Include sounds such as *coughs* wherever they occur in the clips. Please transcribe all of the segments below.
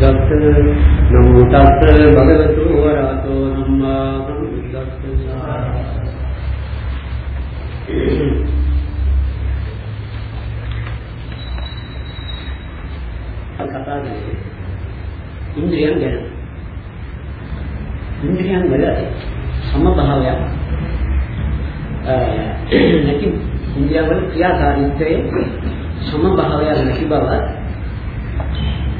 සම්බුද්දස්ස නමෝ තස්ස භගවතු වරහතෝ සම්මා සම්බුද්දස්ස කතා කරන්නේ ඉන්ද්‍රියන් ගැන ඉන්ද්‍රියන් වල සමභාවයක් නැති ඉන්ද්‍රියන් වල ක්‍රියාකාරීත්වයේ සමභාවයක් නැති බව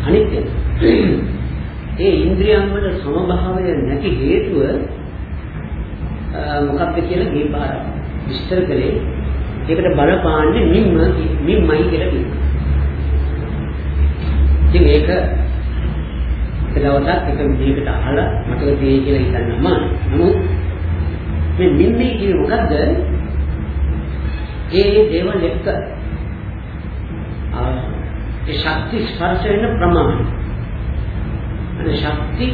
අනිත්‍යයි. ඒ ඉන්ද්‍රියන් වල සමභාවය නැති හේතුව මොකක්ද කියලා මේ පාර විස්තර කළේ ඒකට බලපාන්නේ නිම්ම නිම්මයි කියලා කියනවා. ඉතින් ඒක දවසක් එක විදිහකට අහලා මතක තියෙයි කියලා හිතන්න අමාරුයි. නමුත් මේ නිම්මේ කියන්නේ මොකද්ද? ඒ දේවල් එක්ක ඒ ශක්ති ස්පර්ශ වෙන ප්‍රමාණය. අනේ ශක්ති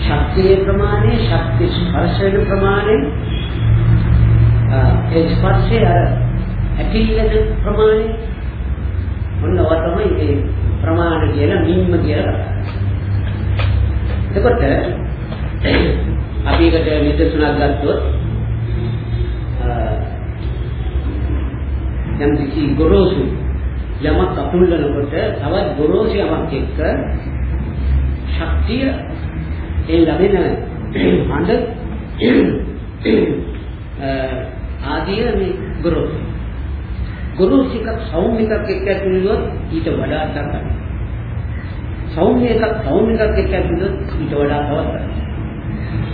ශක්තියේ ප්‍රමාණය ශක්ති ස්පර්ශ වෙන ප්‍රමාණය ඒ ස්පර්ශය අර ඇතිලෙන ප්‍රමාණය. මොනවා තමයි ඒ ප්‍රමාණ කියලා නිම්ම කියලා කතා එතකොට අපි එකට නිදර්ශනයක් ගත්තොත් යම් කිසි ගොරෝසු යමක් අතුල්ලනකොට තවත් ගොරෝසු යමක් එක්ක ශක්තිය ඒ ලැබෙන හඬ ආදී මේ ගොරෝසු ගොරෝසු එකක් සෞම්‍ය එකක් එක්ක ඇතුළත් ඊට වඩා දක්වන සෞම්‍ය එකක් සෞම්‍ය එකක් එක්ක ඇතුළත් ඊට වඩා තවත්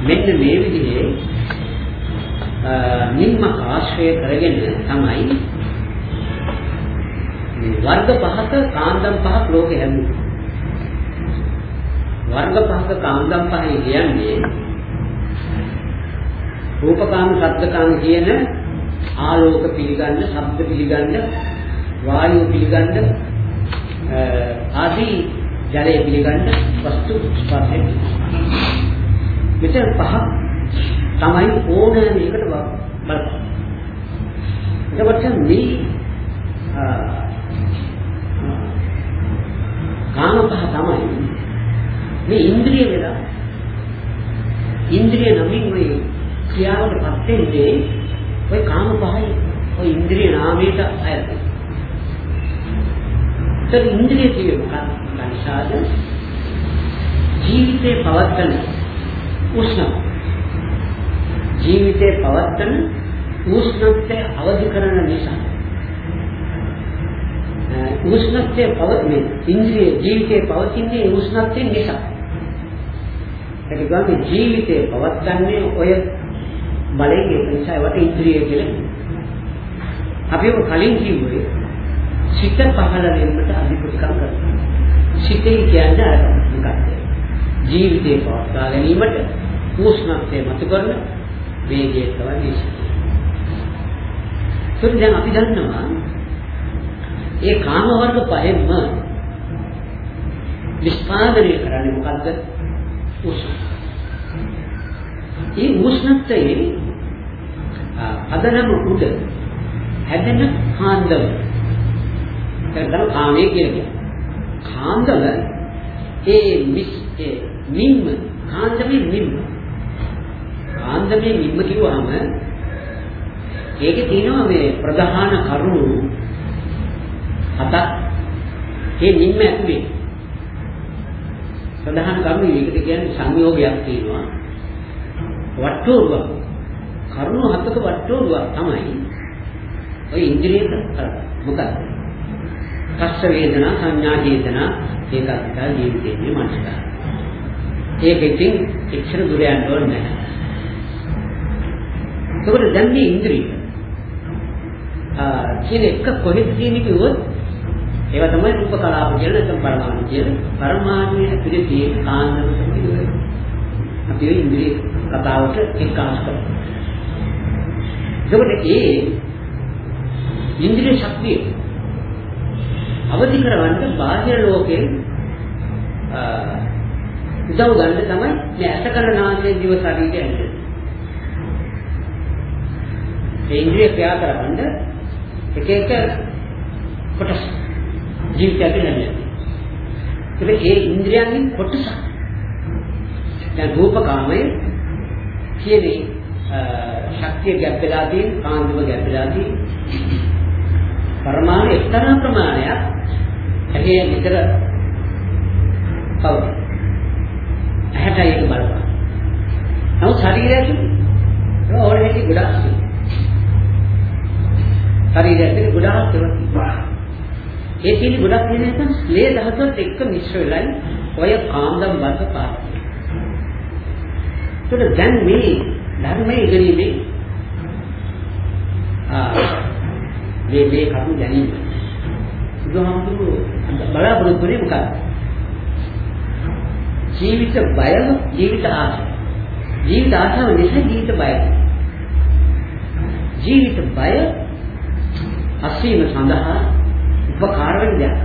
මෙන්න මේ විදිහේ නිම්ම ආශ්‍රය කරගෙන තමයි මේ වර්ග පහක කාන්දම් පහක් ලෝකෙ හැදුනේ. වර්ග පහක කාන්දම් පහේ කියන්නේ රූපකාම, ශබ්දකාම කියන ආලෝක පිළිගන්න, ශබ්ද පිළිගන්න, වායු පිළිගන්න ආදී ජලය පිළිගන්න වස්තු ස්පර්ශය. මෙතන පහ තමයි ඕනෑම එකට බලපාන. එතකොට මේ කාම පහ තමයි මේ ඉන්ද්‍රිය වල ඉන්ද්‍රිය නමින් මේ ක්‍රියාවට පත් වෙන්නේ ওই කාම පහයි ওই ඉන්ද්‍රිය නාමයට අයත්. ඒ ඉන්ද්‍රිය කියන්නේ කනිසාද ජීවිතේ පවත්තන උෂ්ණ ජීවිතේ පවත්තන උෂ්ණත්වය අවදි කරන නිසා උෂ්ණත්වයේ පවතින ඉන්ද්‍රිය ජීවිතයේ පවතින්නේ උෂ්ණත්වයෙන් නිසා. ඒක ගාමේ ජීවිතේ පවත්න්නේ ඔය බලයෙන් ඒක නිසා ඒවට ඉන්ද්‍රිය කියලා කියනවා. අපි ඔය කලින් කිව්වේ සිත පහළ වෙන්නට අධිපතිකම් කරනවා. සිතේ කියන්නේ අර මොකක්ද? ජීවිතේ පවත්වා ගැනීමට උෂ්ණත්වයේ මත කරන වේගය තමයි සිත. ඒක දැන් අපි දන්නවා ඒ කාම වර්ග පහෙන්ම නිෂ්පාදනය කරන්නේ මොකද්ද? උෂ්ණ. ඒ උෂ්ණත්වයේ අදනම උඩ හැදෙන කාන්දම. ඒකට කාමයේ කියන්නේ. කාන්දම ඒ මිස් ඒ නිම්ම කාන්දමේ නිම්ම. කාන්දමේ නිම්ම කිව්වහම ඒකේ තියෙනවා මේ ප්‍රධාන කරුණු හතක් ඒ නිම්ම ඇතුලේ ප්‍රධාන කරුණු ඒකට කියන්නේ සංයෝගයක් තියෙනවා. වට්ටෝරුවක්. කරුණු හතක වට්ටෝරුවක් තමයි ඔය ඉන්ද්‍රියට මොකක්ද? පස්ස වේදනා සංඥා චේතනා ඒකත් ජීවිතේ මනසට. ඒක ඉතින් එච්චර දුර යන්න ඕනේ නැහැ. ඒකට දැන් මේ ඉන්ද්‍රිය. ආ කියන එක කොහෙද තියෙන්නේ කිව්වොත් ඒවා තමයි රූප කලාප කියලා නැත්නම් පරමාණු කියලා. පරමාණුය ඇතුලේ තියෙන කාන්දම පිළිවෙල. අපි ඔය ඉන්ද්‍රිය කතාවට එක්කාස් කරනවා. ඒකට ඒ ඉන්ද්‍රිය ශක්තිය අවදි කරවන්න බාහිර ලෝකයෙන් උදව් ගන්න තමයි මේ ඇස කරන නාසය දිව ශරීරය ඇන්නේ. ඒ ඉන්ද්‍රිය ක්‍රියා කරවන්න එක එක කොටස් ජීවිතයට ලැබෙනවා. ඒක ඒ ඉන්ද්‍රියන්ගෙන් කොටසක්. දැන් රූපකාමයේ කියන්නේ ශක්තිය ගැප් වෙලා තියෙන කාන්දම ගැප් වෙලා තියෙන පරමාණු එක්තරා ප්‍රමාණයක් ඇහි විතර කවුද? ඇහැට ඒක බලපන්. නමුත් ශරීරය ඇතුලේ ඒක ඕන හැටි ගොඩාක් ශරීරය ඇතුලේ ගොඩාක් ඒවා ඒ තියෙන ගොඩක් වෙන එක ලේ දහසත් එක්ක මිශ්‍ර වෙලයි ඔය කාන්දම් වර්ග පාත්. ඒකට දැන් මේ ධර්මයේ ඉගෙනීමේ ආ මේ මේ කරුණු දැනීම. බුදුහාමුදුරුවෝ බලාපොරොත්තු වෙන්නේ මොකක්ද? ජීවිත බයම ජීවිත ආශාව. ජීවිත ආශාව නිසා ජීවිත බය. ජීවිත බය අසීම සඳහා උපකාර වෙන දෙයක්.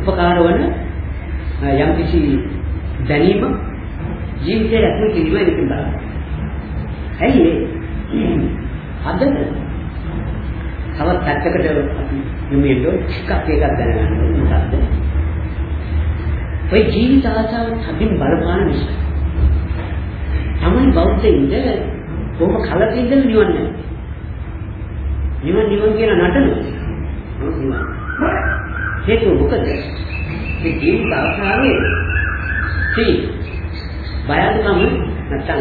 උපකාර වන යම් කිසි දැනීම ජීවිතයේ ඇතුළේ කිරීම එකකින් බලන්න. ඇයි ඒ? අද තවත් පැත්තකට යොමුෙන්න ටිකක් එකක් දැනගන්න මොකද්ද? ඔය ජීවිත ආසාව තදින් බලපාන නිසා. තමයි බෞද්ධයින්ද කොහොම කලකින්ද නිවන් නැහැ. නිවන් නිවන් කියන නටන නිවන්. හේතුව මොකද? මේ ජීවිත ආසාවේ තී බයදකම නැත්තම්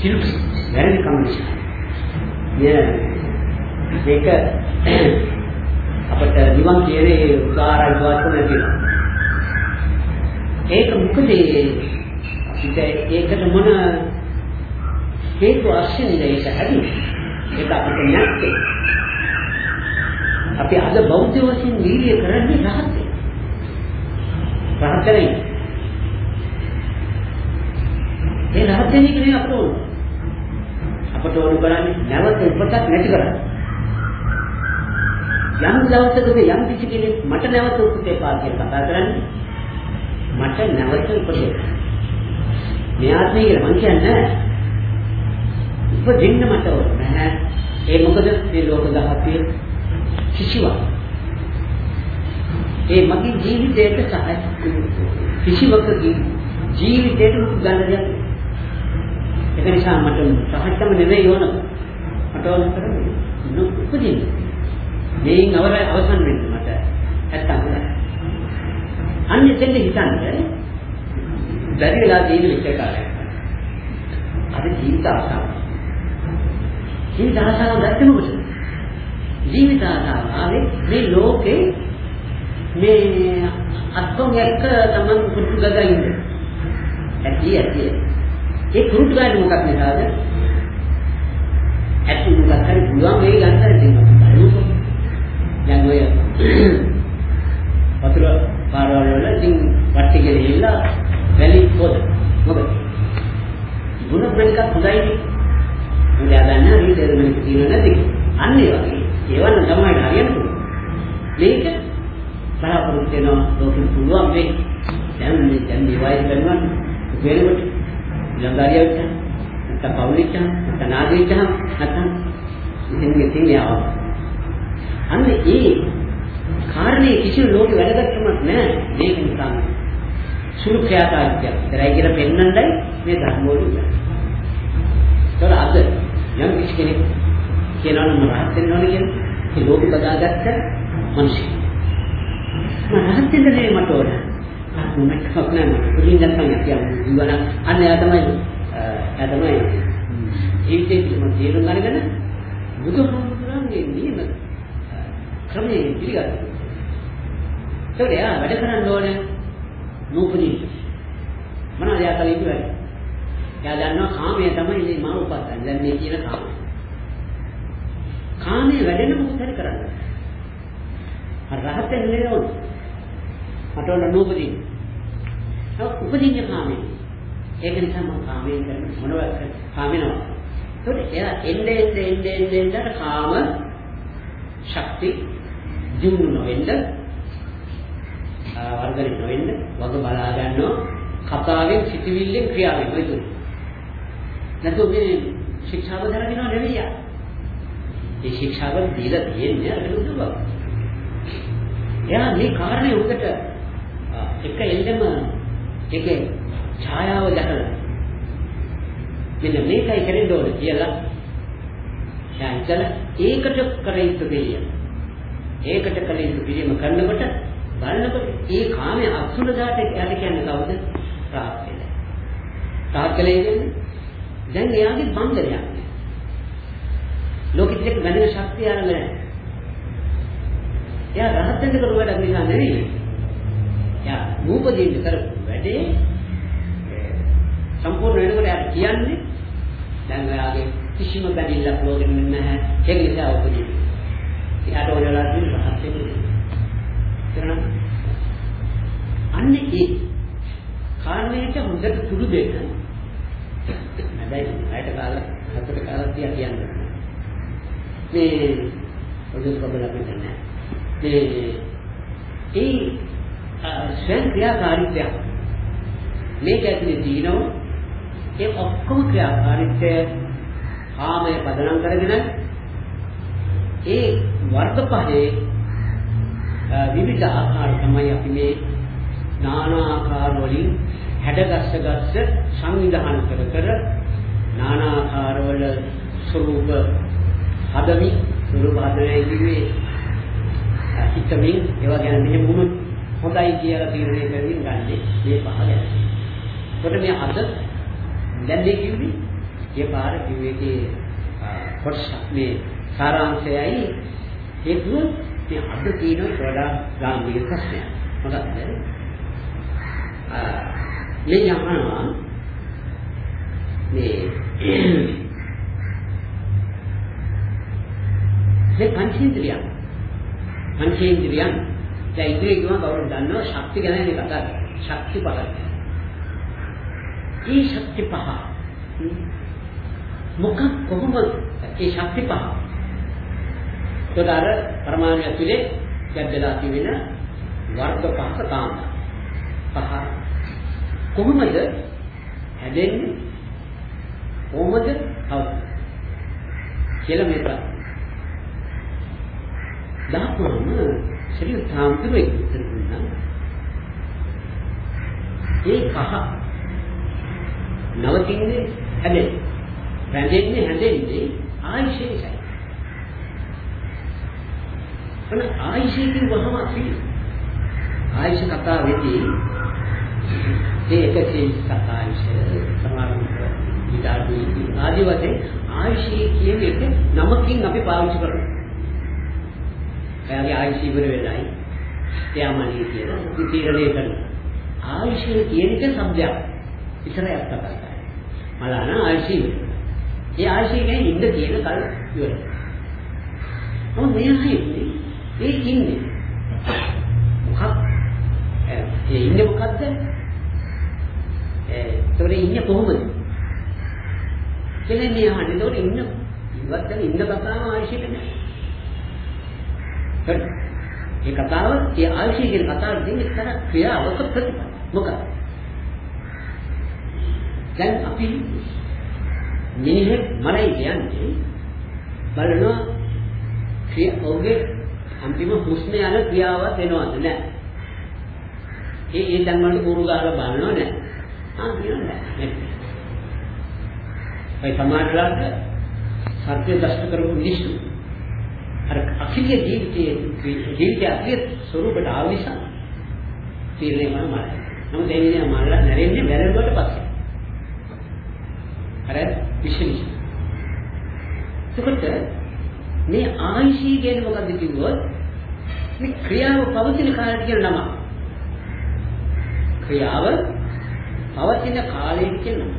කිලුට වැරදි කම නිසා. මේක අපිට නිවන් කියන්නේ උදාහරණ වාස්තු නැතිනවා. ඒක මොකද අපිට ඒකට මොන හේතු අවශ්‍යද ඒක හැදුනේ? ඒක අපිට නැත්තේ. අපි අද බෞද්ධ වශයෙන් වීර්ය කරන්නේ රහත්. රහත් කරේ. ඒ රහත් වෙන්නේ කියන්නේ අපට ඕන. අපට ඕන කරන්නේ නැවත උපතක් නැති කරන්නේ. යම් දවසක යම් කිසි කෙනෙක් මට නැවත උපතේ පාර්ශ්වය කතා කරන්නේ මට නැවත උපතේ. මේ ආත්මය කියලා මං කියන්නේ උපදින්න මට ඕන නැහැ. ඒ මොකද මේ ලෝක දහපිය කිසිවක්. ඒ මගේ ජීවිතයට සහය කිසිවකගේ ජීවිතයට ගන්න දෙයක් ඒක නිසා මට සහජම නෙවෙයි ඕන. මට ඕන කරන්නේ නුපදින්න. මේන් අවර අවසන් වෙන්න මට නැත්තම් අන්න එතෙන්ද හිතන්නේ බැරි වෙලා තියෙන විචය කාලයක්. අද ජීවිත ආසාව. ජීවිත ආසාව දැක්කම මොකද? ජීවිත ආසාව ආවේ මේ ලෝකේ මේ අත්කොන් එක්ක තමන් පුරුදු ගගා ඉන්නේ. ඇති ඇති. ඒ පුරුදු ගන්න මොකක් නිසාද? ඇති මොකක් හරි පුළුවන් වෙයි ගන්න දෙන්න. දැන් ඔය වතුර පාරවල් වල ඉතින් වට්ටි ගෙලිලා වැලි පොද මොකද ගුණ ප්‍රේකක් හොඳයි නේ උදේ ගන්න හරි දෙරමනික තියෙන නැති අන්න ඒ වගේ ඒවන්න තමයි හරියන්නේ මේක බලාපොරොත්තු වෙනවා. ලෝකෙ පුළුවන් වෙයි දැන් මේ දැන් මේ වයස කරනවා. වෙනකොට ළඟාරියක් නැත්නම් පවුලිච්ච නැත්නම් නාගරිකව නැත්නම් ඉතින් ඉතින් යාව අන්න ඒ කාරණේ කිසිම ලෝකෙ වැඩගත්කමක් නැහැ. මේක නිසා සුළු ක්‍රියාකාරීත්වයක් විතරයි කියලා පෙන්වන්නයි මේ ධර්ම වල උදේ. ඒතර අද යම් කිසි කෙනෙක් කියනවා නම් රහත් වෙන්න ඕනේ කියන්නේ ඒ ලෝකෙ බදාගත්ත මිනිස්සු. මම රහත් වෙන්න නෙමෙයි මට ඕන. මම කවුරුත් නෑ පුලින් නැත්නම් කියන්නේ ඉවන අන්න එයා තමයි එයා තමයි ජීවිතේ පිළිබඳ තේරුම් අරගෙන බුදුහාමුදුරන්ගේ නියම ක්‍රමයේ පිළිගත්තා. ඒකට එයා වැඩ කරන්න ඕනේ නූපදී. මොනවද එයා කලින් කිව්වේ? එයා දන්නවා කාමය තමයි මේ මා උපත්තන්. දැන් මේ කියන කාමය. කාමයේ වැඩෙන මොකද හරි කරන්න. අර රහතෙන් නෙවෙයි මට ඕන නූපදී. උපදීන කාමයේ. ඒක නිසා මම කාමයෙන් කරන මොනවද කාමිනවා. ඒකට එයා එන්නේ එන්නේ එන්නේ එන්නේ කාම ශක්ති දිනු නොවෙන්න වර්ධනය නොවෙන්න වග බලා ගන්නවා කතාවෙන් සිටිවිල්ලෙන් ක්‍රියාවෙන් ඔය තුන. නැතු මේ ශික්ෂාව දරගෙන නෙවෙයි. ඒ ශික්ෂාව දීලා තියෙන්නේ අර දුක. එයා මේ කාරණේ උකට එක එල්ලම ඒකේ ඡායාව දැකලා මෙන්න මේකයි කරන්න ඕනේ කියලා දැන් ඉතල ඒකට කර යුතු පිළියම ඒකට කල යුතු පිළියම කරනකොට බලනකොට ඒ කාමයේ අසුර දාට යට කියන්නේ කවුද? රාත් වෙලා රාත් කලේ කියන්නේ දැන් එයාගේ බන්ධනයක්. ලෝකෙත් එක්ක බැඳෙන ශක්තිය අරගෙන නැහැ එයා රහත් වෙන්න කරු වැඩක් නිසා නෙවෙයි. එයා නූපදීන් කරපු වැඩේ සම්පූර්ණ වෙනකොට එයාට කියන්නේ දැන් ඔයාගේ කිසිම බැඳිල්ලක් ලෝකෙන්න නැහැ. ඒක නිසා උපදී එයාට ඕන වෙලා තියෙන රහත් වෙන්න කරනවා අන්නේ ඒ කාරණේට හොඳට තුරු දෙන්න හැබැයි අයට කාලා හතර කාලා තියා කියන්නේ මේ ඔදුරුකම ලැබෙන්නේ නැහැ. මේ ඒ ස්වයං ක්‍රියාකාරීත්වය මේක ඇතුලේ තියෙනවා ඒ ඔක්කොම ක්‍රියාකාරීත්වය කාමයේ පදනම් කරගෙන ඒ වර්ග පහේ විවිධ ආකාර තමයි අපි මේ নানা ආකාර වලින් හැඩගස්ස ගස්ස සංවිධානය කර කර নানা ආකාර වල ස්වરૂප හදමි ස්වરૂප හදනයි කිව්වේ හිතමින් ඒවා ගැන මෙහෙම වුණොත් හොඳයි කියලා තීරණය කරමින් ගන්නේ මේ පහ ගැන. කොට මේ අද දැන් මේ කිව්වේ ඒ පාර කිව්වේකේ කොටස මේ සාරාංශයයි හේතුව මේ අද තියෙන වඩා ගැඹීර ප්‍රශ්නයක්. මොකක්ද? මේ යහනවා මේ මේ පංචේන්ද්‍රියන්. පංචේන්ද්‍රියන්. දැන් ඉන්ද්‍රිය කියවම කවුරුද දන්නවා? ශක්ති ගැන මේ කතා කරන්නේ. ශක්ති පහ. මේ ශක්ති පහ මොකක් කොහොමද මේ ශක්ති පහ? ඒතර පරමාණු ඇතුලේ ගැද්දලා තිබෙන වර්ග පහක තාම පහ. කොහොමද? හැදෙන්නේ කොහොමද? හවුද කියලා මේ ප්‍රශ්න. දාපුවම ශ්‍රී තාම්තුරේ උත්තර දුන්නා ඒ පහ නවතින්නේ හැදෙන්නේ. රැඳෙන්නේ හැදෙන්නේ ආයිෂේසයි අන ආයිෂේ කිව්වහම අපි ආයිෂ කතාවේදී ඒ එකසේ කතායිෂ සමාරම්භ විදාදී ආදි වශයෙන් ආයිෂේ කියන එක නමකින් අපි පාවිච්චි කරනවා. එයාගේ ආයුෂ ඉවර වෙලයි. එයාමනේ කියලා විතීරණය කරනවා. ආයුෂය කියන එක શબ્දයක්. ඉතරයක් තමයි. මලාන ආයුෂය. ඒ ආයුෂය කියන්නේ ඉන්න තියෙන කල් ඉවරයි. මොකද මේ හින්නේ ඒ ඉන්නේ. මොකක්? ඒ ඉන්නේ මොකද්ද? ඒ ඒතකොට ඉන්නේ කොහොමද? කියලා මේ අහන්නේ. ඒතකොට ඉන්න ඉවත් කරන ඉන්න කතාව ආයුෂයට නෑ. හරි. මේ කතාව ඒ ආයුෂය කියන කතාව දෙන්නේ එක්තරා ක්‍රියාවක ප්‍රතිඵල. මොකක්ද? දැන් අපි මිනිහෙක් මරයි කියන්නේ බලනවා ක්‍රියා ඔහුගේ අන්තිම හුස්ම යන ක්‍රියාවක් වෙනවද නැහැ. ඒ ඒ තැන් වල කෝරු ගහලා බලනව නැහැ. ආ කියනවා නැහැ. ඒ සමාජලාට සත්‍ය දෂ්ට කරපු මිනිස්සු අර අඛිලිය ජීවිතයේ ජීවිතය අඛිලිය ස්වරූපයට ආව නිසා තීරණය කරන මාර්ගය. නමුත් ඒ විදිහ මාර්ගය නැරෙන්නේ වැරදුවට පස්සේ. අර විශ්ලේෂණ. එතකොට මේ ආයිෂී කියන්නේ මොකද්ද කිව්වොත් මේ ක්‍රියාව පවතින කාලයට කියන නම. ක්‍රියාව පවතින කාලය කියන නම.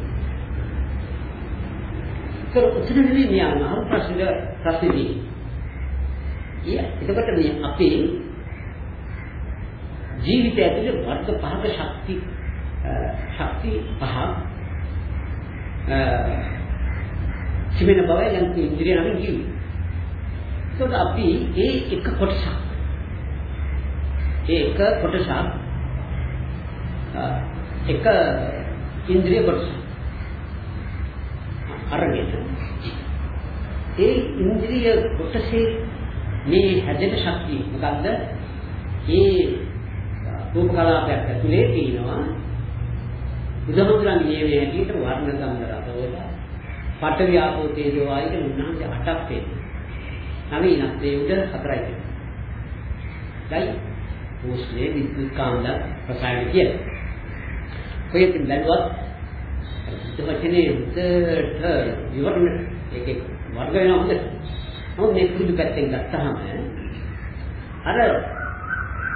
ඒක උත්තර දෙන්නේ මේ අහන ප්‍රශ්න ප්‍රශ්නේදී කිය. එතකොට මේ අපේ ජීවිතය ඇතුලේ වර්ග පහක ශක්ති ශක්ති පහ තිබෙන බවයි දැන් ඉන්ද්‍රිය නම් කිව්වේ. ඒකට අපි ඒ එක කොටසක් ඒ එක කොටසක් එක ඉන්ද්‍රිය කොටස අරගෙන ඒ ඉන්ද්‍රිය කොටසේ මේ හැදෙන ශක්තිය මොකද්ද? ඒ රූප කලාපයක් ඇතුලේ තියෙනවා බුදුහමඳුරන්ගේ නියමයේ හැටියට වර්ණ ගන්ධ රසවල පඨවි ආපෝ තේජෝ වායුක උන්වහන්සේ අටක් තියෙනවා. නවීනත් ඒ උඩ හතරයි තියෙනවා. ගයි උස්නේ විද්‍යුත් කාන්ද ප්‍රසාරණය කියන. කොහෙකින් බැලුවත් වචනේ උඩට විවරණ ඒකේ වර්ග වෙනවා හොඳට. නමුත් මේ කුඩු පැත්තෙන් ගත්තාම අර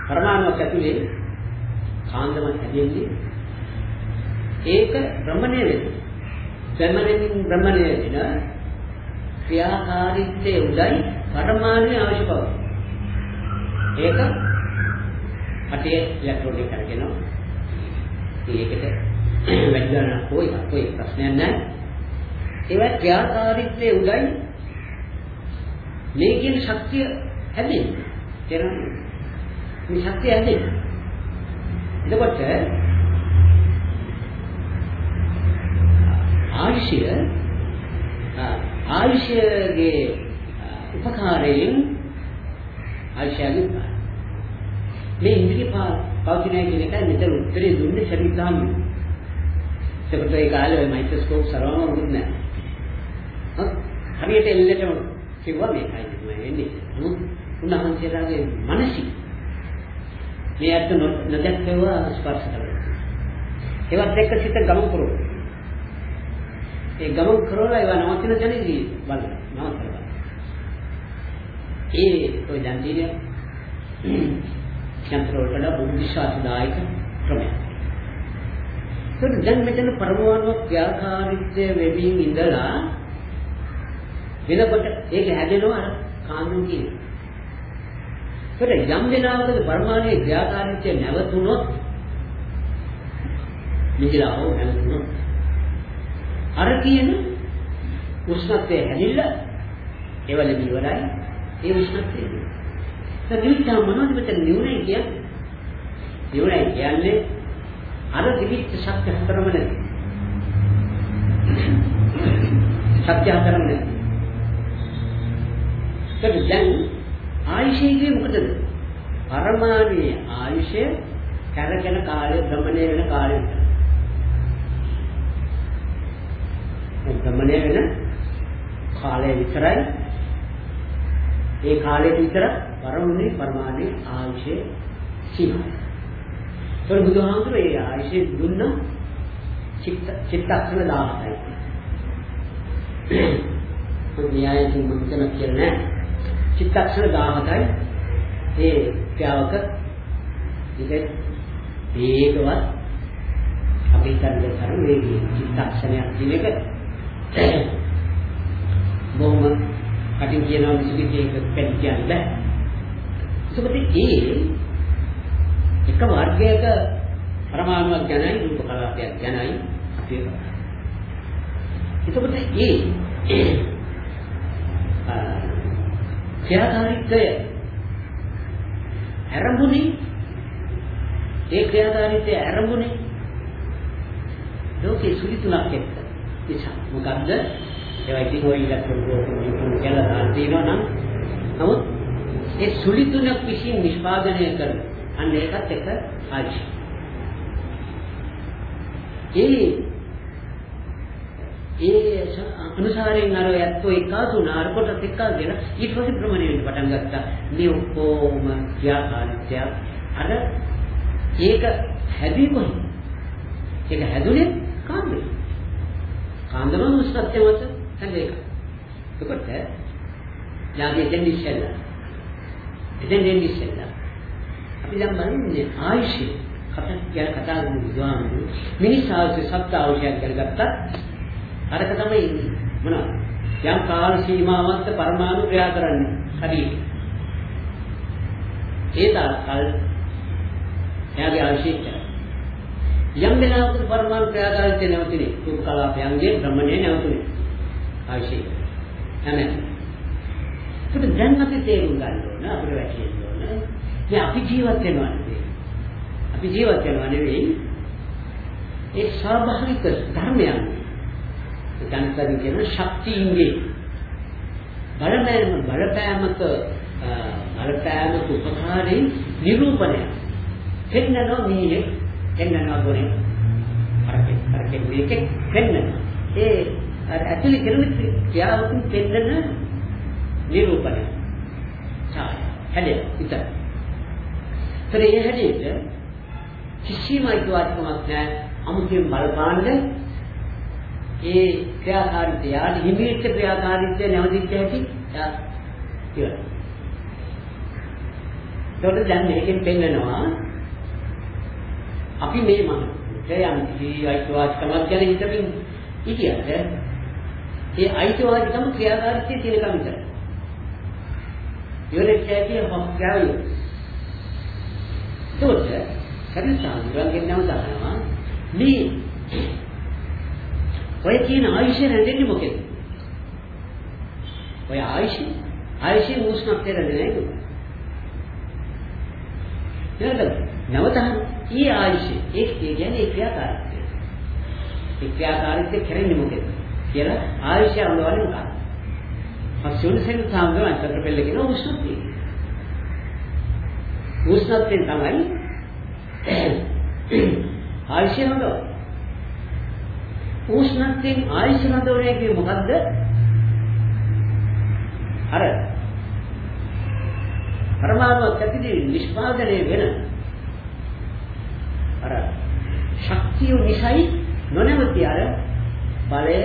පරමාණුවක් ඇතුලේ කාන්දමක් හැදෙන්නේ ඒක භ්‍රමණය වෙනවා. භ්‍රමණයෙන් භ්‍රමණය වෙන ක්‍රියාකාරීත්වයේ උඩයි පරමාණු අවශ්‍ය බව. ඒක අටේ ඉලෙක්ට්‍රෝන එක කරගෙනවා. ඒකට වැඩි ගන්න කොයි කොයි ප්‍රශ්නයක් නැහැ. ඒවා ක්‍රියාකාරීත්වයේ උඩයි මේකේ ශක්තිය හැදෙන්නේ. තේරෙනවද? මේ ශක්තිය හැදෙන්නේ. එතකොට ආයුෂය ආයුෂයේ උපකාරයෙන් ආයුෂයගේ මේ ඉන්ද්‍රිය පවතින කියන එක මෙතන උත්තරේ දුන්නේ ශරීරාම. ඒකට ඒ කාලේ ඔය මයික්‍රොස්කෝප් සරවම වුණ නැහැ. හරියට එල්ලෙටම කිව්වා මේකයි තමයි වෙන්නේ. නමුත් උන්වහන්සේලාගේ මනසි මේ අත් නොදැක්කව ස්පර්ශ කරනවා. ඒවත් එක්ක සිත ගමන් කරනවා. ඒ ගමන් කරලා ඒවා නවතින තැනදී බලන්න නවත්තලා. ඒ ඔය දැන් දිනේ යන්ත්‍ර වලට බොහෝ විශ්වාසදායක ක්‍රමයක්. ඒක දැන් මෙතන පරමාණු ක්‍රියාකාරීත්වය වෙමින් ඉඳලා වෙනකොට ඒක හැදෙනවා අර කාන්දුන් කියන්නේ. ඒකට යම් වෙලාවකද පරමාණුයේ ක්‍රියාකාරීත්වය නැවතුනොත් මිදිලා හෝ නැවතුනොත් අර කියන උෂ්ණත්වය හැදිලා ඒවල ඉවරයි ඒ උෂ්ණත්වය දැන් නිවිච්චා මොනවද මෙතන නිවුනේ කියන්නේ? නිවුනේ කියන්නේ අර දිවිච්ච ශක්ති හතරම නෙවෙයි ශක්ති හතරම නෙවෙයි ඒක දැන් ආයුෂයේ මොකද පරමාණුයේ ආයුෂය කරගෙන කාලය භ්‍රමණය වෙන කාලය විතරයි භ්‍රමණය වෙන කාලය විතරයි ඒ කාලෙට විතර පරමුණේ පරමාණු ආයුෂයේ සීමා. ඒක බුදුහාමුදුරේ ඒ ආයුෂය දුන්න චිත්ත චිත්තක්ෂණ 17යි. න්‍යායයෙන් මුතන කියන්නේ චිත්තක්ෂණ 17යි ඒ ත්‍යාවක ඉතින් ඒකවත් අපි හිතන්නේ තරම් මේ චිත්තක්ෂණයක් කියන එක බොහොම කටින් කියනවා විසුද්ධිය එක පැති කියන්න බෑ. ඒකත් ඒ එක වර්ගයක පරමාණුවක් ගැනයි රූප කලාපයක් ගැනයි අපි එතකොට ඒ ක්‍රියාකාරීත්වය. ආරම්භුනේ ඒ ක්‍රියාකාරීත්වය ආරම්භුනේ ලෝකේ සුළි තුනක් එක්ක. නිසා මොකද්ද? ඒවා ඉතින් ඔය ඉලක්කම් රෝපණ කියලා දාන්න තියෙනවා නම්. නමුත් ඒ සුළි තුනක් විසින් නිෂ්පාදනය කරන අන්න ඒකත් එක ආශි ඒ ඒ අනුසාරයෙන් අර යැත්තෝ එකතුන අර කොටස් එකගෙන ඊට පස්සේ ප්‍රමාණය වෙන්න පටන් ගත්තා මේ ඔක්කොම ක්‍රියාකාරීත්වය අර ඒක හැදී කොහොමද ඒක හැදුනේ කාමේ කාන්දරම උස්සත් මත හැම එක. එතකොට යාගේ දෙන්න ඉස්සෙල්ලා. එතෙන් දෙන්න ඉස්සෙල්ලා. අපි දැන් බලන්නේ ආයුෂය. කතා කියන කතා කරන විද්වාන්වරු මිනිස් ආයුෂ සත්‍ය ආයුෂයක් කරගත්තත් අරක තමයි ඉන්නේ. මොනවද? යම් කාල සීමාවක් පරමාණු ක්‍රියා කරන්නේ. හරියට. ඒ තාකල් එයාගේ ආයුෂය යම් වෙලාවකට පරමාණු ක්‍රියාකාරීත්වය නැවතුනේ රූප කලාපයන්ගේ භ්‍රමණය නැවතුනේ අවශ්‍යයි නැහැ ඒක දැන් අපි තේරුම් ගන්න ඕන අපිට වැටහෙන්න ඕන මේ අපි ජීවත් වෙනවා නෙවෙයි අපි ජීවත් වෙනවා නෙවෙයි ඒ ස්වාභාවික ධර්මයන් දැන්තරින් කියන ශක්තියින්ගේ බලපෑම බලපෑමක බලපෑමක උපකාරී නිරූපණය පෙන්නනවා මේ පෙන්නනවා ගොනේ. අරකේ අරකේ මේකේ පෙන්නනවා. ඒ අර ඇතුලේ කරන ක්‍රියාවකින් පෙන්නන නිරූපණය. ඡාය. හැදේ විතර. ඒතරේ ඒ හැදේට කිසිම අයිතිවාසිකමක් නැහැ. අමුතුවෙන් බලපාන්න ඒ ක්‍රියාකාරීත්වය යාට හිමිච්ච ක්‍රියාකාරීත්වය නැවතිච්ච හැටි එයා ඉවරයි. ඒකට දැන් මේකෙන් පෙන්නනවා අපි මේ මනසට යම් කිසි අයිතිවාසිකමක් ගැන හිතමින් ඉතියට ඒ අයිතිවාසිකම ක්‍රියාකාරීත්වය තියෙනකම් විතරයි. ඉවරෙච්ච හැටි හොක්කාවි. ඒකට කරිසාන්ද්‍රන්ගෙන් නම දානවා මේ ඔය කියන ආයුෂ රැඳෙන්නේ මොකෙද? ඔය ආයුෂ ආයුෂ උෂ්ණත්වය රැඳෙන්නේ නේද? නේද? නවතහන් ඊ ආයුෂ ඒක කියන්නේ ක්‍රියාකාරීත්වය. ඒ ක්‍රියාකාරීත්වය කරන්නේ මොකෙද? කියලා ආයුෂය අනුවන්නේ මොකක්ද? පස්වන සම්බන්ධව අන්තර පෙළ කියන උෂ්ණත්වය. උෂ්ණත්වයෙන් තමයි *coughs* ආයුෂය හොඳයි. උෂ්ණත්වයෙන් ආයුෂ හඳුනන්නේ කියේ මොකද්ද? අර පරමාණු කැපිදී නිෂ්පාදනය වෙන අර ශක්තිය නිසයි නොනවති අර බලය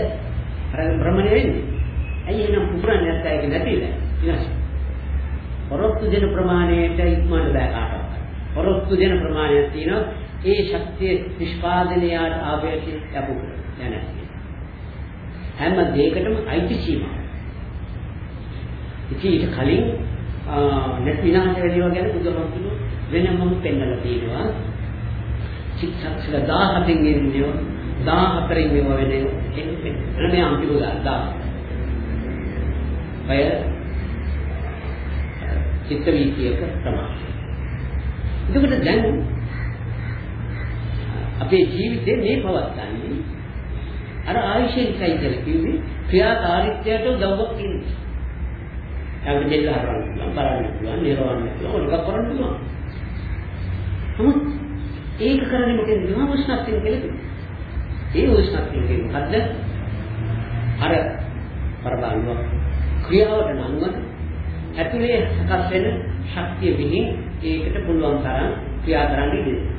අර භ්‍රමණය වෙන්නේ. ඇයි එහෙනම් පුපුරන්නේ නැත්නම් ඒක නැතිද? විනාශ. පරොත්තු දෙන ප්‍රමාණයට ඉක්මනට බෑ කාටවත්. පරොත්තු දෙන ප්‍රමාණයක් තියෙනවා. ඒ ශක්තිය නිෂ්පාදනයට ආවේශය ලැබුණා. දැන හැම දෙයකටම අයිති සීමා. ඉතින් ඊට කලින් නැත් විනාශ වෙනවා ගැන බුදුහාමුදුරුවෝ වෙනමම පෙන්නලා තියෙනවා. චිත්තක්ෂර 17න් ඉන්නේ 14න් මේව වෙන්නේ එන්නේ මේ අන්තිම 10. අය චිත්ත වීතියක ප්‍රමාණය. එතකොට දැන් අපේ ජීවිතේ මේ පවත්තන්නේ අර ආයුෂෙන් කයි කියලා කිව්වේ ක්‍රියාකාරීත්වයට උදව්වක් කියන්නේ. අපිට දෙල්ල හරවන්න පුළුවන්, බලන්න පුළුවන්, නිරවන්න පුළුවන්, ඔලක කරන්න පුළුවන්. නමුත් ඒක කරන්නේ මොකෙන්ද? මහා උෂ්ණත්වයෙන් කියලා. ඒ උෂ්ණත්වයෙන් කියන්නේ මොකද්ද? අර පරමාණු ක්‍රියාවට නංවන ඇතුලේ සකස් වෙන ශක්තිය විහිං ඒකට පුළුවන් තරම් ක්‍රියා කරන්න ඉඩ දෙනවා.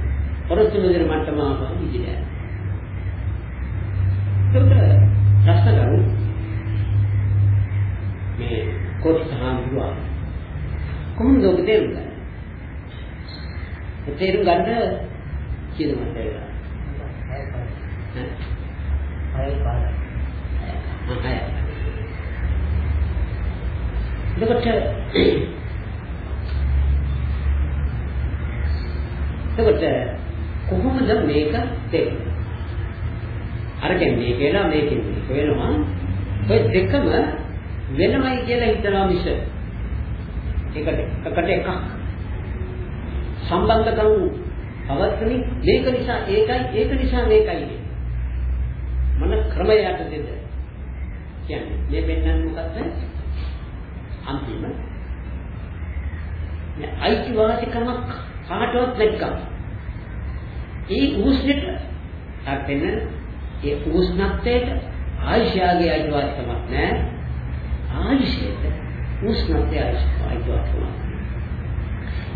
පොරොත්තු නොදෙන මට්ටම ආවම ඉදිරියට. ඒකට රසගරු මේ කොටසහන් දුවා කොහොමද ඔබ තේරුම් ගන්නේ? තේරුම් ගන්න කීයද මට වෙලා? හය පාර. හය. එතකොට එතකොට කොහොමද මේක තේරෙන්නේ? අරගෙන මේක වෙනවා මේකෙන් මේක වෙනවා. ඔය දෙකම වෙනමයි කියලා හිතනවා මිස. එකට එකට එකක් සම්බන්ධකම් පවත්වමි මේක නිසා ඒකයි ඒක නිසා මේකයි. මොන ක්‍රමයකටද කියන්නේ මේ වෙන්නන්නේ මොකද්ද? අන්තිම මේ අයිතිවාසිකමක් කාටවත් නැත්නම් ඒ උස්නෙට අපෙන්න ඒ උෂ්ණත්වයට ආයශාගේ අයිතිවාසිකමක් නැහැ. ආයශයට උෂ්ණත්වය අයිතිවාසිකමක්.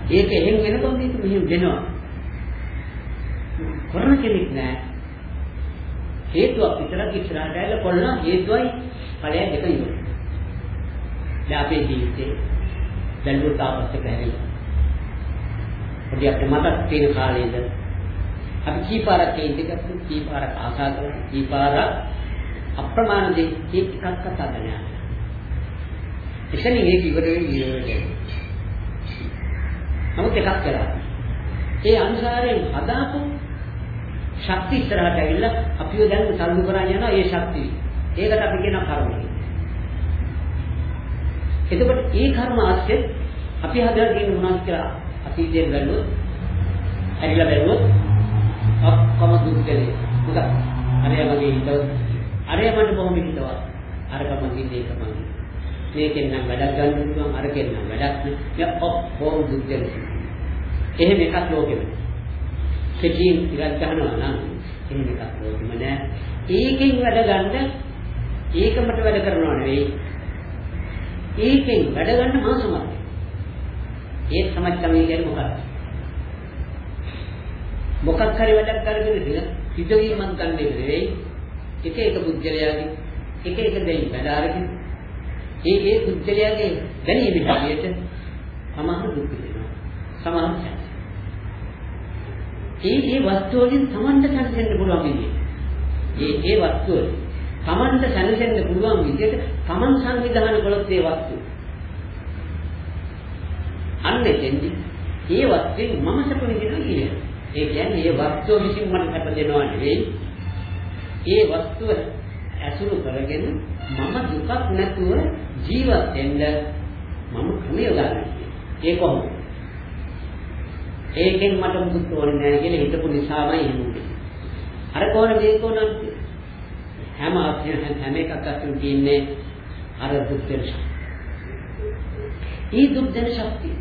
ඒක එහෙන් වෙනකොට මේක මෙහෙම වෙනවා. කරන කෙනෙක් නැහැ. හේතුවක් විතරක් ඉස්සරහට ඇවිල්ලා කොල්ලා හේතුවයි ඵලයයි දෙක ඉවරයි. දැන් අපේ ජීවිතේ බැලුවොත් ආපස්සට හැරිලා. පොඩි අපිට මතක් තියෙන කාලේද අපි කීපාරක් කේන්ද්‍රගත කීපාරක් ආසා කරන කීපාරක් අප්‍රමාණ දෙයක් එකක් කතා කරනවා. එතනින් ඒක ඉවර වෙන්නේ නමුත් එකක් කරා. ඒ අනුසාරයෙන් හදාපු ශක්ති ඉස්සරහට ඇවිල්ලා අපිව දැන් සල්ලු කරා යනවා ඒ ශක්තිය. ඒකට අපි කියන කර්මය. එතකොට ඒ කර්ම ආශ්‍රයෙන් අපි හදලා තියෙන මොනවද කියලා අතීතයෙන් බැලුවොත් ඇරිලා බැලුවොත් ඔක්කොම දුක්දලේ. උදා. අරය මගේ හිත. අරය මට බොහොම හිතවත්. අරක මගේ දෙයක මගේ. මේකෙන් නම් වැඩක් ගන්න පුළුවන් අරකෙන් නම් වැඩක් නෑ. ඔක්කොම දුක්දලේ. එහෙම එකක් ලෝකෙම. කෙටියෙන් ටිකක් ගන්නවා නම් එහෙම එකක් ඕකම නෑ. ඒකෙන් වැඩ ගන්න ඒකමට වැඩ කරනවා නෙවෙයි. ඒකෙන් වැඩ ගන්න මා සමර්ථයි. ඒ සමත් තමයි කියන්නේ මොකක්ද? මොකක් හරි වැඩක් කරගෙන හිතවීමක් ගන්න එක නෙවෙයි. එක එක පුද්ගලයාගේ එක එක දෙයින් වැඩ අරගෙන ඒ ඒ පුද්ගලයාගේ දැනීම හැටියට සමහර දුක් වෙනවා. සමහර සැප. ඒ ඒ වස්තු වලින් Tamanට සැනසෙන්න පුළුවන් විදියට. ඒ ඒ වස්තු වලින් Tamanට සැනසෙන්න පුළුවන් විදියට Taman සංවිධානය කළොත් ඒ වස්තු. අන්න එතෙන්දි ඒ වස්තුවෙන් මම සැප විඳිනවා කියන්නේ. ඒ කියන්නේ ඒ වස්තුව විසින් මට සැප දෙනවා නෙවෙයි. ඒ වස්තුව ඇසුරු කරගෙන මම දුකක් නැතුව ජීවත් වෙන්න මම ක්‍රමය ගන්නවා. ඒ කොහොමද? ඒකෙන් මට මුකුත් ඕනේ නැහැ කියලා හිතපු නිසාමයි එහෙම උනේ. අර කොහොමද මේක උනන්නේ? හැම හැම එකක් අතින් තියෙන්නේ අර දුක් දෙන ශක්තිය. ඊ දුක් දෙන ශක්තිය.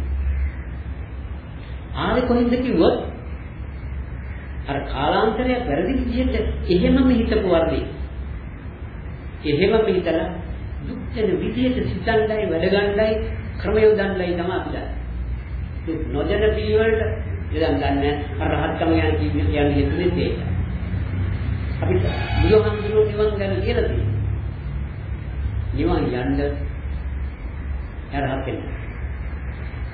ආවේ කොහෙන්ද කිව්වොත් අර කාලාන්තරය වැරදි විදිහට එහෙමම හිතපු වර්ධේ. එහෙමම හිතලා දුක් දෙන විදිහට සිතන්නයි වැඩ ගන්නයි ක්‍රම යොදන්නයි තමයි අපිට. දුක් නොදැන පිළිවෙලට ඉඳන් ගන්න රහත්කම යන කියන්නේ කියන්නේ හිතන්නේ ඒක. අපි බුදුහාමුදුරුවෝ නිවන් ගැන කියලා තියෙනවා. නිවන් යන්න රහත් වෙන්න.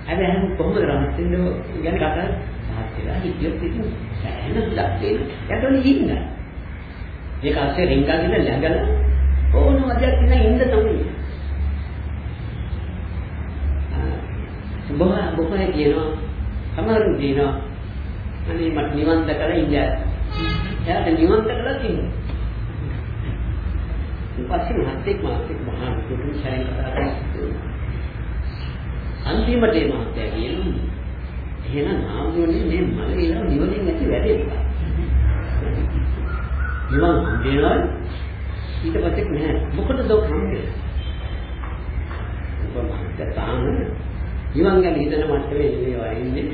හැබැයි කොහොමද රහත් වෙන්නේ ගැන කතා රහත් වෙලා හිතියොත් ඉතින් සෑහෙන සුලක් දෙන්න. යටවල ඉන්න. ඒක අස්සේ රින්ගාගෙන ළඟලා ඕන වදයක් ඉන්න ඉන්න තමයි. බොහෝ බොහෝ කියනවා සමහරු කියනවා අනේ මට නිවන් දැකලා ඉඳලා එයාට නිවන් දැකලා තියෙනවා ඊපස්සේ මහත්ෙක් මාත්‍යෙක් මහා කුතුහල සැරෙන් කතා කරලා අන්තිමට මේ මහත්ය කියනවා එහෙනම් නාමයෝනේ මේ මල විලා නිවනින් නැති වැඩේ නිවන් හම්බෙනවා ඊට පස්සේ නෑ මොකටද ඔක් හම්බෙන්නේ ඔබ මහත්ය තාම නිවන් ගැන හිතන මට්ටමේ නෙවෙයි ඔය ඉන්නේ.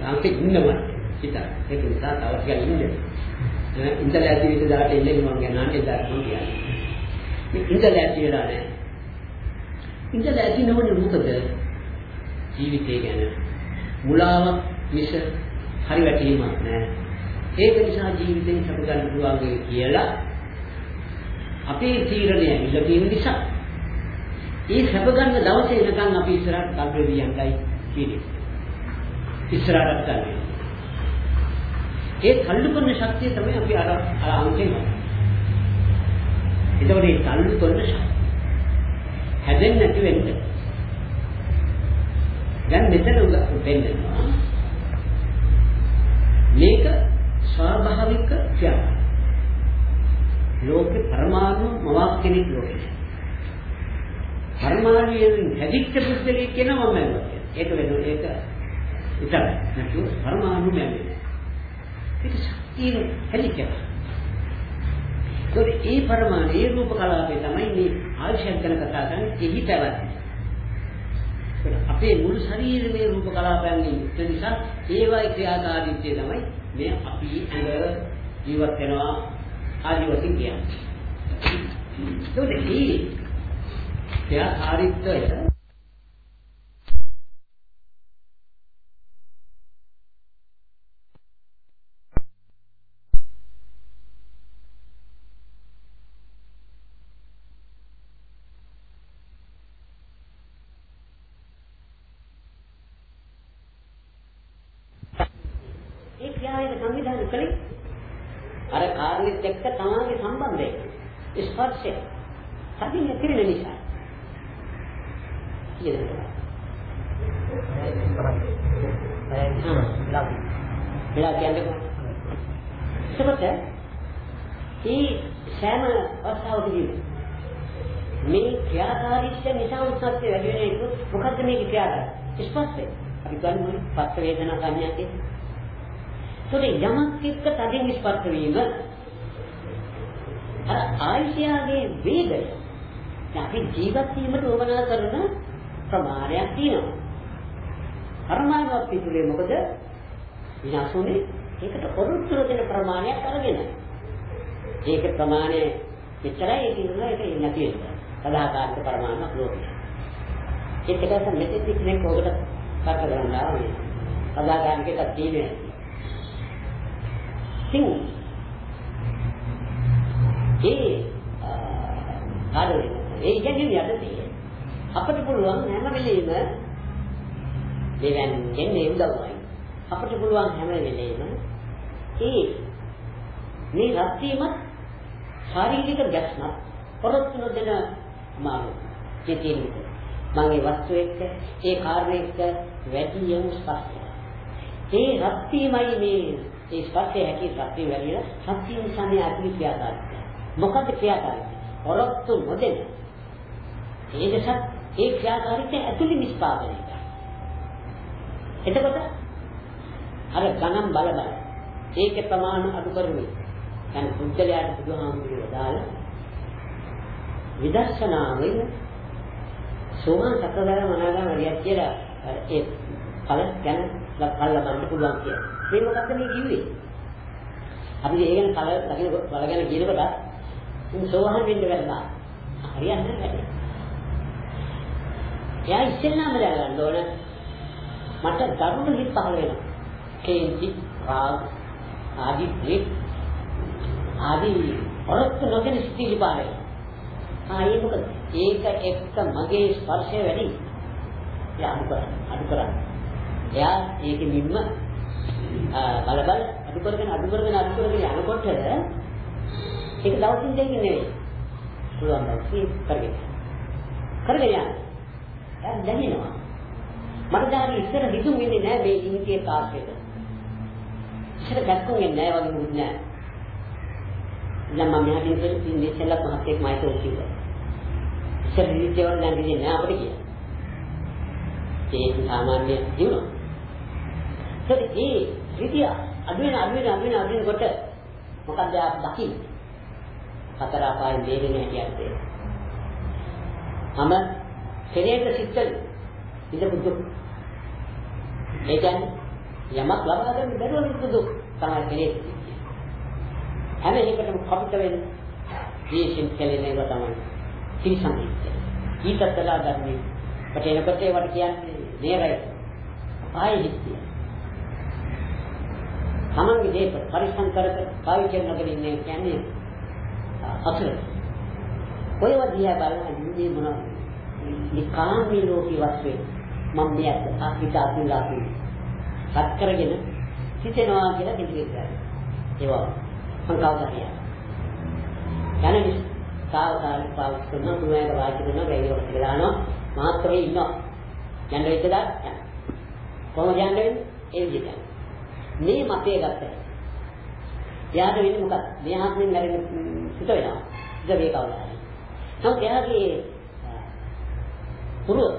තාමේ ඉන්න මට්ටම. හිත. ඒක නිසා තව ටිකක් ඉන්න. ඉඳලා ඇති විදිහ දාට ඉන්නේ නිවන් ගැන අනේ දාට මම කියන්නේ. මේ ඉඳලා ඇති වෙලා නැහැ. ඉඳලා ඇති නොවනේ මොකද? ජීවිතය ගැන මුලාවක් මිස හරි වැටීමක් නැහැ. ඒක නිසා ජීවිතෙන් සප ගන්න පුළුවන් කියලා අපේ තීරණය ඉල්ල තියෙන නිසා ඒ සැප ගන්න දවසේ එනකන් අපි ඉස්සරහට කල්පෙවියන්ටයි කියන්නේ. ඉස්සරහට ගන්න. ඒ තල්ලු කරන ශක්තිය තමයි අපි අර අර අංකෙන් එතකොට මේ තල්ලු කරන ශක්තිය හැදෙන්නේ නැති වෙන්න. දැන් මෙතන උදෙන්නවා. මේක ස්වාභාවික ක්‍රියාවක්. ලෝකේ පරමාණු මවක් කෙනෙක් ලෝකේ. පරමාණුයෙන් හැදිච්ච පුද්ගලයෙක් කියනවා මම ඒක වෙන ඒක විතරයි. නැතුව පරමාණු මැන්නේ. ඒක ශක්තියෙන් හැදිච්ච. ඒකේ ඒ පරමාණු ඒ රූප කලාපේ තමයි මේ ආයශයක් ගැන කතා කරන්නේ එහි පැවැත්ම. අපේ මුළු ශරීරයේ රූප කලාපයන්ගේ යුක්ත නිසා ඒවයි ක්‍රියාකාරීත්වය තමයි මේ අපි ඇඟ ජීවත් වෙනවා ආදි වශයෙන් කියන්නේ. ඒකේ ක්‍රියාකාරීත්වය සංවිධානය කළේ. අර කාර්යෙත් එක්ක තමාගේ සම්බන්ධය. ස්පර්ශය. සදින කිරෙන නිසා. කියනවා. වෙලා කියන්නේ එතකොට මේ සෑම අවස්ථාවකදී මේ ක්‍රියාකාරීත්වය නිසා උත්සත්ය වැඩි වෙන එක මොකද්ද මේක ක්‍රියාකාරී? ස්පර්ශය. අපි ගන්න පස්ස වේදනා සංඥා කියන්නේ ඒකට යමක් එක්ක තදින් ස්පර්ශ වීම අර ආයශයාගේ වේගය අපි ජීවත් වීමට උවමනා කරන ප්‍රමාණයක් තියෙනවා. පරමාණුවක් පිටුලේ මොකද විනාශ වුනේ ඒකට පොරුත්තු දෙන ප්‍රමාණයක් අරගෙන ඒක ප්‍රමාණය මෙච්චරයි කියනවා ඒක නැති වෙනවා. සදාකාලික පරමාණුක් ලෝකෙ. ඒක තමයි මෙතෙක් කෙනෙක් ඔකට කතා කරනවා මේ. සදාකාලික එකක් තියෙන්නේ. ඉතින් ඒ ආරේ ඒ කියන්නේ යටදී අපිට පුළුවන් හැම වෙලෙම දෙවන් දෙන්නේ උදව්වයි. අපිට පුළුවන් හැම වෙලෙම ඒ මේ රත් වීමත් ශාරීරික ගැස්මක් පොරොත්තු නොදෙන අමාරු දෙතිනිට මගේ වස්තු එක්ක ඒ කාර්ය එක්ක වැඩි යමු ස්පර්ශය ඒ රත් වීමයි මේ ඒ ස්පර්ශය හැකි සත්‍ය වැඩිලා සත්‍ය නිසානේ අතුලි ක්‍රියාකාරීත්වය මොකද ක්‍රියාකාරීත්වය පොරොත්තු නොදෙන. ඒ දසත් ඒ ක්‍රියාකාරීත්වය ඇතුළේ නිෂ්පාදනය කරනවා. එතකොට අර ගණන් බල බල ඒකේ ප්‍රමාණ අඩු කරන්නේ දැන් පුද්ගලයාට බුදුහාමුදුරුවෝ දාලා විදර්ශනාවෙන් සෝමන සතරවර මනාගම හරියක් කියලා ඒ ඵල ගැන කල් ලබන්න පුළුවන් කියලා. මේ මොකක්ද මේ කිව්වේ? අපි ඒ ගැන කල ලකින ඵල ගැන කියනකොට උන් සෝහන් වෙන්න බැලලා හරියන්නේ නැහැ. එයා ඉස්සෙල්ලාම දැනගන්න ඕන මට දරුණු හිත් පහළ වෙනවා. කේන්ති, රාග, ආදී ද්වේෂ ආදී ඔරොත්තු නොගෙන සිටිලි පාරේ. ආ ඒක මොකද? ඒක එක්ක මගේ ස්පර්ශය වැඩි. එයා අඩු කරා. අඩු කරා. එයා ඒක නිම්ම බල බල අඩු කරගෙන අඩු කරගෙන අඩු කරගෙන යනකොට ඒක දවසින් දෙකකින් නෙවෙයි. පුළුවන් දවසේ කරගෙන. කරගෙන යන්න. එයා දැනෙනවා. මට දැන් ඉස්සර හිතුම් වෙන්නේ නැහැ මේ ඉන්දියේ කාර්යයට. ඉස්සර ගැක්කුම් වෙන්නේ නැහැ වගේ මුත් නැහැ. දැන් මම මෙහාටින් ඉන්නේ ඉස්සෙල්ලා මහත්තයෙක් මයිට කිව්වා. ඉස්සර විද්‍යාව දැන් දෙන්නේ නැහැ අපිට කියලා. ඒක සාමාන්‍ය දිනුවා. ඒත් ඒ විද්‍යාව අඩු වෙන අඩු වෙන අඩු වෙන අඩු වෙනකොට මොකක්ද ආ දකින්න. හතර අපායෙන් දෙන්නේ නැහැ කියන්නේ. මම කෙරේට සිත්තල් ඉඳපු දුක්. ඒ කියන්නේ යමක් ලබා ගන්න බැරුව දුක් තමයි කෙරේ හැම එකටම කපිට වෙන ජීසින් කෙලෙන එක තමයි තිරිසන්විත. ඊටත් වඩා ධර්මයේ පටේනකොට ඒවට කියන්නේ නේරයි. ආයෙත් තමන්ගේ දේප පරිස්සම් කර කර පාවිච්චි කරනකොට ඉන්නේ කියන්නේ අසුර. ඔය වදියා බලන ඉන්නේ මොනවද? මේ කාමී ලෝකී වස්තුවේ මම මෙයත් අහිත අතුලාපි. සත් කරගෙන සිතෙනවා කියලා කිව්වේ. ඒවා සංකල්පය. යන්නේ සාවධානව පාවිච්චි කරන දුවයක වාචි කරන වේගවත් කියලා දානවා මාත්‍රේ ඉන්නවා. යන්න විතරක් යන්න. කොහොමද යන්නේ? ඒ විදිහට. මේ මතය ගත්තා. එයාට වෙන්නේ මොකක්ද? මේ ආත්මෙන් නැරෙන පිට වෙනවා. ඉත මේ කවදාද? නමුත් එයාගේ පුරුව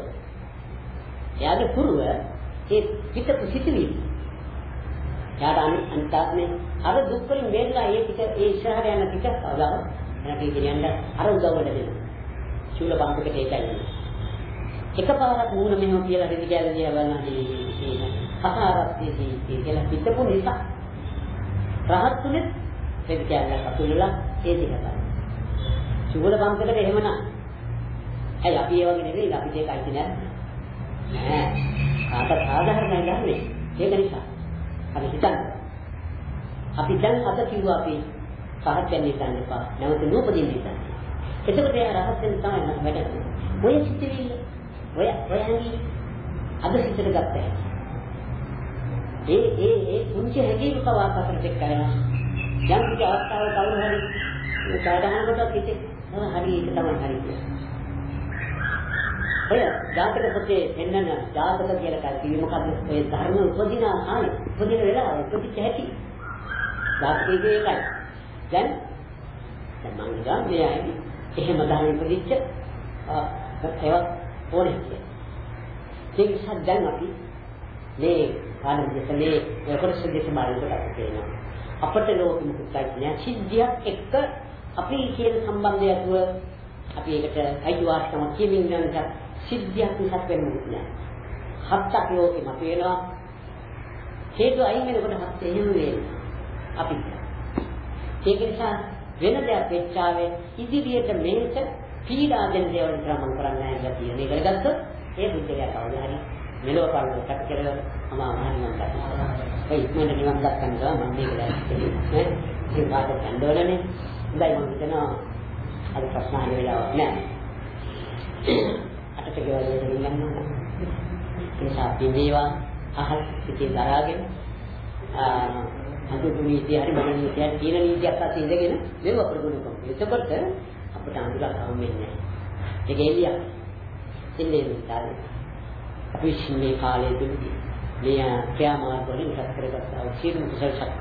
එයාගේ පුරුව ඒ පිට සිටිවි. එයාට අන්තාත්මේ අර දුක් වලින් මේලා ඒ පිට ඒ ඉස්සරහට යන පිට කවදාද? එයාට කියන්නේ අර උදව්වට දෙනවා. ශූල බම්පකට ඒකයි. එකපාරක් මූණ මෙහෙම කියලා දෙවි කියලා දිහා බලනවා. අහාරත්‍යදී කියලා හිතපු නිසා රහත් තුනේ දෙවි කියලා අතුලලා ඒ දිහා බලනවා. චුගල බම්කකට එහෙමනම් ඇයි අපි ඒ වගේ නෙවෙයි අපිට ඒක අයිති නෑ. නෑ. ආත සාධාරණයි ගන්නේ. ඒක නිසා අපි හිතන්න. අපි දැන් අද කිව්වා අපි සහත් වෙන්න ඉන්න එපා. නැවත නූපදින්න ඉන්න. එතකොට ඒ රහත් වෙන තමයි වැඩ. ඔය සිතිවිල්ල ඔය ඔය හැංගි අද සිතට ගත්තා. ඒ ඒ ඒ පුංචි හැඟීම් පවා අපට කරනවා. යම් කිසි අවස්ථාවක කවුරු හරි සාධාරණ කොට කිසි හරි ඒක තමයි හරි කියන්නේ. ඔය ජාතක පොතේ එන්නන ජාතක කියලා කිව්වේ මොකද්ද? ඔය ධර්ම උපදින ආය උපදින වෙලාව උපදිච්ච හැටි. ජාතකයේ ඒකයි. දැන් දැන් මම හිතා මේ අයදී එහෙම ධර්ම උපදිච්ච ඒවත් ඕනේ කියලා. ඒ නිසා දැන් අපි මේ කාණ දෙකේ කොටස දෙක බලනකොට අපිට තේරෙනවා. අපට ලෝකෙ මුකුත්යි නෑ සිද්ධියක් එක්ක අපි කියන සම්බන්ධය ඇතුව අපි ඒකට අයිතිවාසිකම කියමින් යනකොට සිද්ධියක් නිසා වෙන්නේ නෑ. හත්ක් ලෝකෙ මත වෙනවා. හේතු අයින් වෙනකොට හත් එහෙම වෙන්නේ. අපි. ඒක නිසා වෙන දෙයක් වෙච්චාවේ ඉදිරියට මේක පීඩා දෙන දේවල් ක්‍රමම් කරන්නේ නැහැ කියලා තියෙන එක ගත්තොත් ඒ බුද්ධයා කවදා හරි මෙලොව පාඩම කට කරලා අමා මහ නිවන් දක්වනවා. ඒ ඉක්මනට නිවන් දක්වනවා මම මේක දැක්කේ නේ. ඒ පාඩම ගන්නවලනේ. හොඳයි මම හිතනවා අද ප්‍රශ්න අහන්න වෙලාවක් නැහැ. අටට ගෙවල් වලට ගියන්නවා. ඒ නිසා පිළිවේවා අහල් සිටින් දරාගෙන අඳුරු නීතිය හරි මොන නීතියක් තියෙන නීතියක් අත ඉඳගෙන මේව ප්‍රගුණ කරමු. එතකොට අපිට අඳුරක් හම්බෙන්නේ නැහැ. ඒක එළියක්. ඉන්නේ විතරයි. අපි මේ කාලයේ තුලදී මේ ක්‍රියාමාර්ග වලින් රැස් කරගත්තා වූ සියලුම කුසල ශක්ති.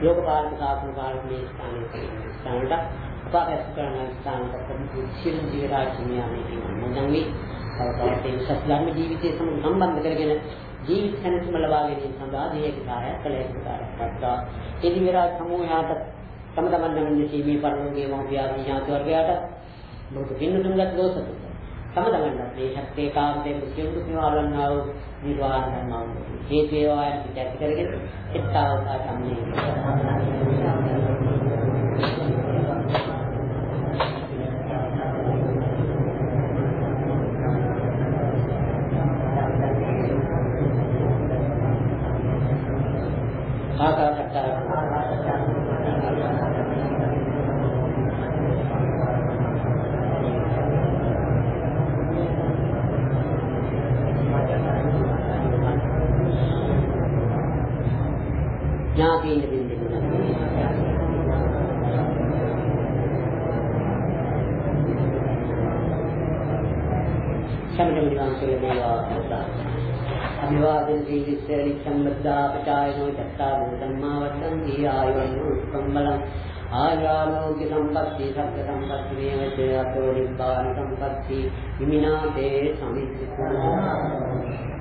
ලෝකපාලක සාසන කාලේ මේ ස්ථානයේ තියෙන ස්ථානට අපාගත කරන ස්ථානකට සියලු ජීව රාජ්‍යමයන්ගේ මොනනම් මේ තව තවත් ඒ සත්‍ය ජීවිතයේ සම්බන්ධ කරගෙන ජීවිත සැනසීම ලබා ගැනීම සඳහා දේහක කාර්යයක් කළ යුතු කාර්යයක්. ඒ දිවිරාජ සමූහයාට තම තමන් නැමෙන්නේ සීමේ පරිණෝගයේ මහපියාගේ ඥාති වර්ගයාට මොකද පින්නතුන්ගත් දෝෂක. තම තමන්ට මේ ශක්තිය කාන්තේ මුසියුතු නිවාලන්නා වූ නිර්වාණ ධර්මයන් හේතු වේවා යන පිටක් කරගෙන එක්තාවතා සම්මේ. අභිවාදන සීලිස්සරි සම්බද්ධා පචායනෝ චත්තාරෝ ධම්මා වර්ධන්ති ආයුර්ණෝ සම්බලං ආයාලෝක සම්පatti සබ්බ සම්පatti මේවච අතෝ නිබ්බාන සම්පatti හිමිනාතේ සමිච්ඡිතෝ